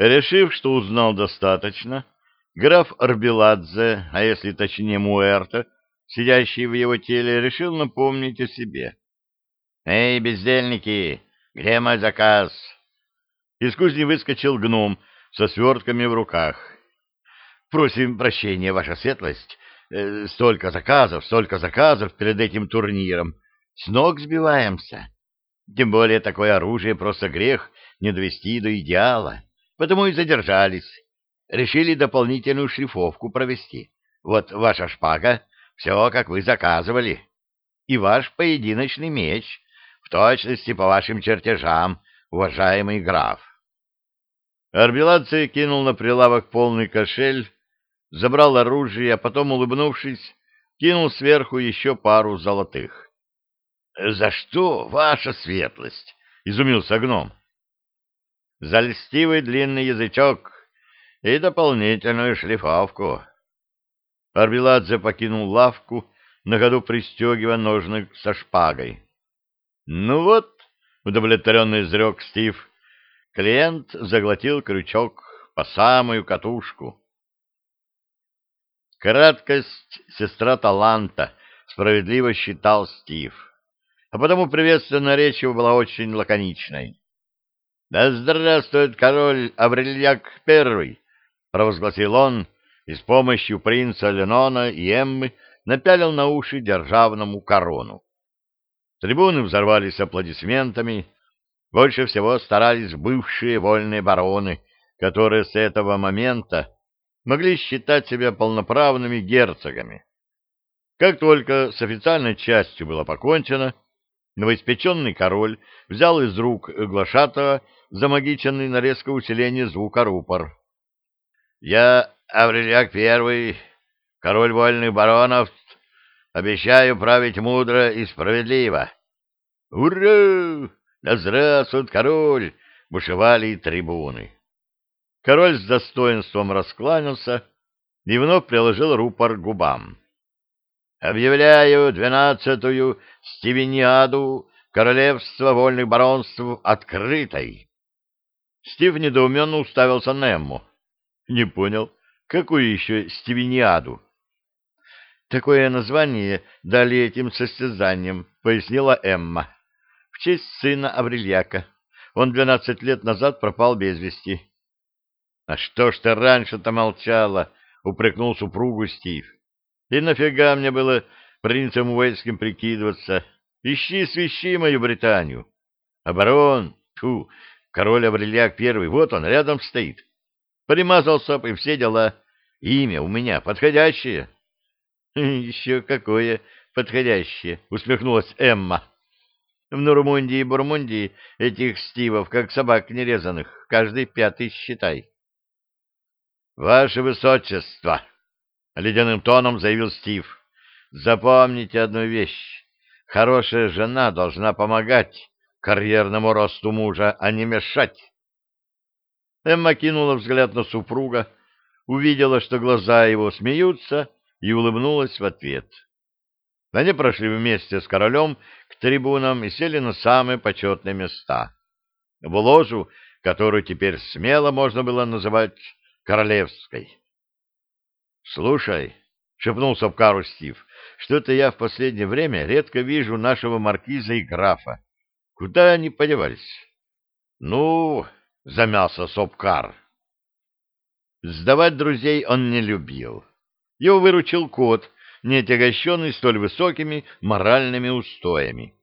Решив, что узнал достаточно, граф Арбеладзе, а если точнее Муэрто, сидящий в его теле, решил напомнить о себе. «Эй, бездельники, где мой заказ?» Из кузни выскочил гном со свертками в руках. «Просим прощения, ваша светлость. Э, столько заказов, столько заказов перед этим турниром. С ног сбиваемся. Тем более такое оружие просто грех не довести до идеала. Потому и задержались. Решили дополнительную шлифовку провести. Вот ваша шпага, все, как вы заказывали. И ваш поединочный меч, в точности по вашим чертежам, уважаемый граф. Арбеладзе кинул на прилавок полный кошель, забрал оружие, а потом, улыбнувшись, кинул сверху еще пару золотых. — За что, ваша светлость? — изумился гном. — За льстивый длинный язычок и дополнительную шлифовку. Арбеладзе покинул лавку, на ходу пристегивая ножны со шпагой. — Ну вот, — удовлетворенно изрек Стив, — клиент заглотил крючок по самую катушку. Краткость — сестра таланта, справедливо считал Стив. А потому приветственная речь его была очень лаконичной. «Да здравствует король Аврельяк Первый!» — провозгласил он и с помощью принца Ленона и Эммы напялил на уши державному корону. Трибуны взорвались аплодисментами. Больше всего старались бывшие вольные бароны, которые с этого момента могли считать себя полноправными герцогами. Как только с официальной частью было покончено, новоиспеченный король взял из рук глашатого замагиченный на резкое усиление звука рупор. «Я, Аврелиак Первый, король вольных баронов, обещаю править мудро и справедливо». «Ура! Да здравствует король!» — бушевали трибуны. Король с достоинством раскланялся и вновь приложил рупор к губам. «Объявляю двенадцатую стивениаду королевства вольных баронств открытой!» Стив недоуменно уставился на Эмму. «Не понял, какую еще стивениаду?» «Такое название дали этим состязаниям», — пояснила Эмма. «В честь сына Аврельяка. Он двенадцать лет назад пропал без вести». — А что ж ты раньше-то молчала? — упрекнул супругу Стив. — И нафига мне было принцем Уэльским прикидываться? Ищи, свищи мою Британию. А барон, тьфу, король Аврельяк Первый, вот он, рядом стоит. Примазался и все дела. Имя у меня подходящее. — Еще какое подходящее, — усмехнулась Эмма. В Нурмундии и Бурмундии этих стивов, как собак нерезанных, каждый пятый считай. «Ваше Высочество!» — ледяным тоном заявил Стив. «Запомните одну вещь. Хорошая жена должна помогать карьерному росту мужа, а не мешать». Эмма кинула взгляд на супруга, увидела, что глаза его смеются, и улыбнулась в ответ. Они прошли вместе с королем к трибунам и сели на самые почетные места. В ложу, которую теперь смело можно было называть королевской. — Слушай, — шепнул Сапкару Стив, — что-то я в последнее время редко вижу нашего маркиза и графа. Куда они подевались? — Ну, — замялся Сопкар. Сдавать друзей он не любил. Его выручил кот, не отягощенный столь высокими моральными устоями.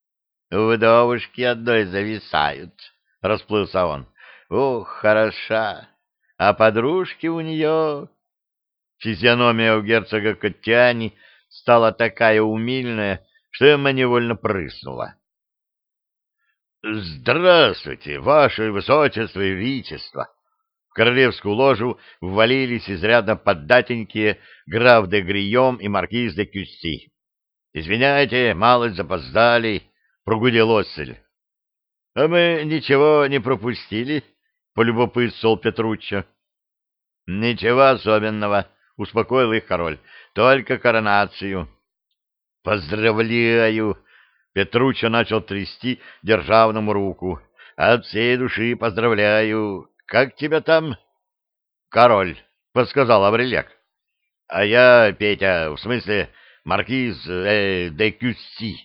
— Вдовушки одной зависают, — расплылся он. — Ох, хороша! а подружки у нее... Физиономия у герцога Коттяни стала такая умильная, что Эмма невольно прыснула. «Здравствуйте, ваше высочество и величество!» В королевскую ложу ввалились изрядно поддатенькие граф де Грием и маркиз де Кюсси. «Извиняйте, малость запоздали», — прогудел Осель. «А мы ничего не пропустили?» — полюбопытствовал Петруччо. — Ничего особенного, — успокоил их король, — только коронацию. — Поздравляю! — Петруччо начал трясти державному руку. — От всей души поздравляю! как тебя там? Король, подсказал Авреляк. А я, Петя, в смысле, маркиз э, де Кюсси.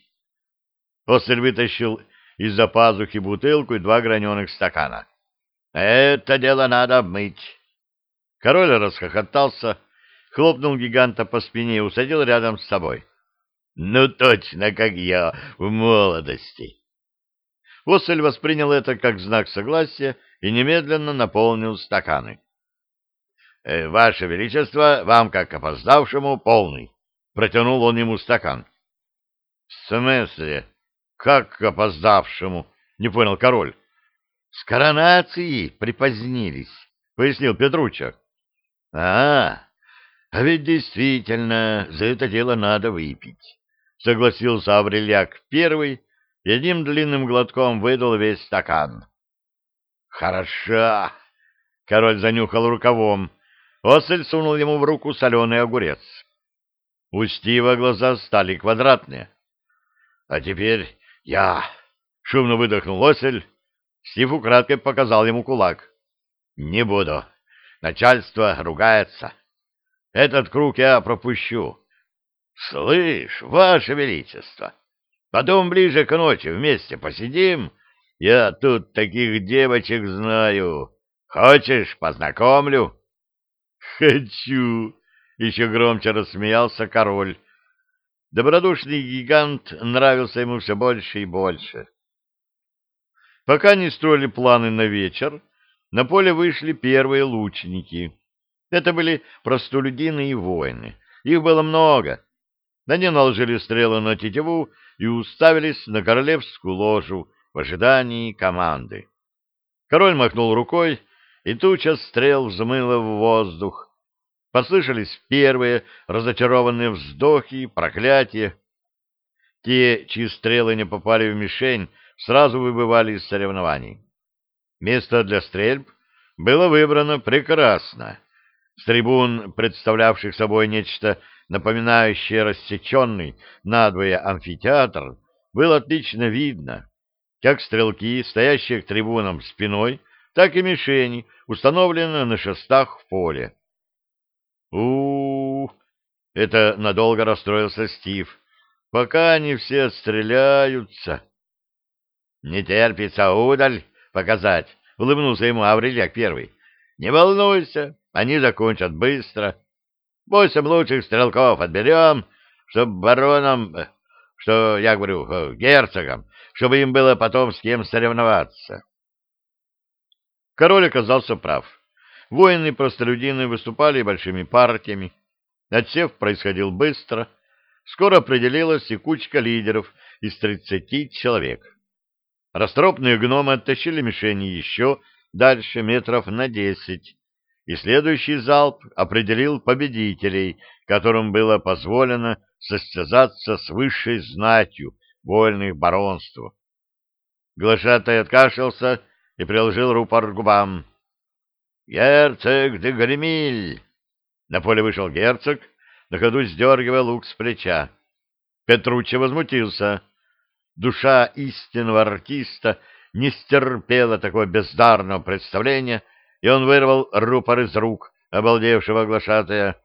Осель вытащил из-за пазухи бутылку и два граненых стакана. Это дело надо обмыть. Король расхохотался, хлопнул гиганта по спине и усадил рядом с собой. Ну, точно, как я в молодости. Осель воспринял это как знак согласия и немедленно наполнил стаканы. «Э, — Ваше Величество, вам, как опоздавшему, полный. Протянул он ему стакан. — В смысле? Как опоздавшему? — не понял король. — С коронацией припозднились, — пояснил Петруча. — А, а ведь действительно за это дело надо выпить согласился Аврельяк первый и одним длинным глотком выдал весь стакан. Хороша! Король занюхал рукавом. Осель сунул ему в руку соленый огурец. У Стива глаза стали квадратные. — А теперь я! — шумно выдохнул Осель. Стив украдкой показал ему кулак. — Не буду. Начальство ругается. Этот круг я пропущу. — Слышь, Ваше Величество, потом ближе к ночи вместе посидим. Я тут таких девочек знаю. Хочешь, познакомлю? — Хочу! — еще громче рассмеялся король. Добродушный гигант нравился ему все больше и больше. Пока не строили планы на вечер, на поле вышли первые лучники. Это были простолюдины и воины. Их было много — они наложили стрелы на тетиву и уставились на королевскую ложу в ожидании команды. Король махнул рукой, и туча стрел взмыла в воздух. Послышались первые разочарованные вздохи, проклятия. Те, чьи стрелы не попали в мишень, сразу выбывали из соревнований. Место для стрельб было выбрано прекрасно. С трибун, представлявших собой нечто напоминающее рассеченный надвое амфитеатр, было отлично видно, как стрелки, стоящие к трибунам спиной, так и мишени, установленные на шестах в поле. у, Это надолго расстроился Стив. «Пока они все стреляются...» «Не терпится удаль показать», — улыбнулся ему Аврельяк первый. «Не волнуйся, они закончат быстро». Восемь лучших стрелков отберем, чтобы баронам, э, что я говорю, э, герцогам, чтобы им было потом с кем соревноваться. Король оказался прав. Воины-простолюдины выступали большими партиями. Отсев происходил быстро. Скоро определилась и кучка лидеров из тридцати человек. Растропные гномы оттащили мишени еще дальше метров на десять, и следующий залп определил победителей, которым было позволено состязаться с высшей знатью вольных баронств. Глашатай откашлялся и приложил рупор к губам. «Герцог де Гремиль!» На поле вышел герцог, на ходу сдергивая лук с плеча. Петруччи возмутился. Душа истинного артиста не стерпела такого бездарного представления — и он вырвал рупор из рук обалдевшего глашатая.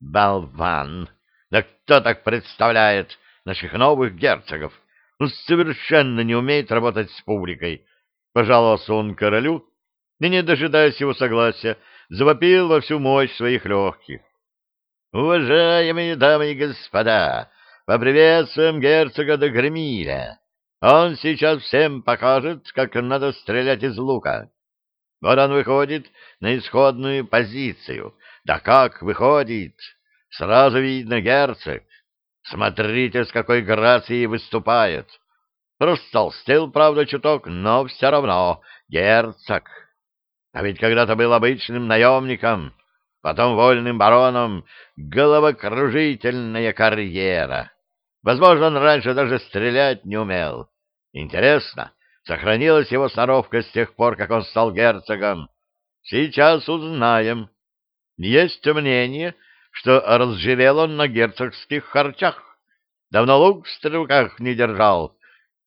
«Болван! Да кто так представляет наших новых герцогов? Он совершенно не умеет работать с публикой!» Пожаловался он королю, и, не дожидаясь его согласия, завопил во всю мощь своих легких. «Уважаемые дамы и господа, поприветствуем герцога де Гремиля. Он сейчас всем покажет, как надо стрелять из лука. Вот он выходит на исходную позицию. Да как выходит? Сразу видно герцог. Смотрите, с какой грацией выступает. Растолстел, правда, чуток, но все равно герцог. А ведь когда-то был обычным наемником, потом вольным бароном, головокружительная карьера. Возможно, он раньше даже стрелять не умел. Интересно, Сохранилась его сноровка с тех пор, как он стал герцогом. Сейчас узнаем. Есть мнение, что разжирел он на герцогских харчах. Давно лук в стрелках не держал.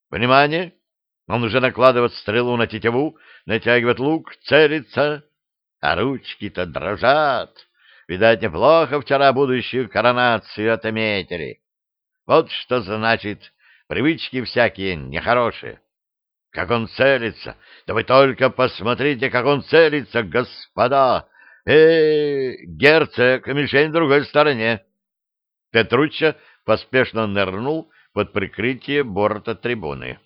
Внимание! Он уже накладывает стрелу на тетиву, натягивает лук, целится, а ручки-то дрожат. Видать, неплохо вчера будущую коронацию отметили. Вот что значит привычки всякие нехорошие. Как он целится! Да вы только посмотрите, как он целится, господа! э герцог, мишень в другой стороне. Петручча поспешно нырнул под прикрытие борта трибуны.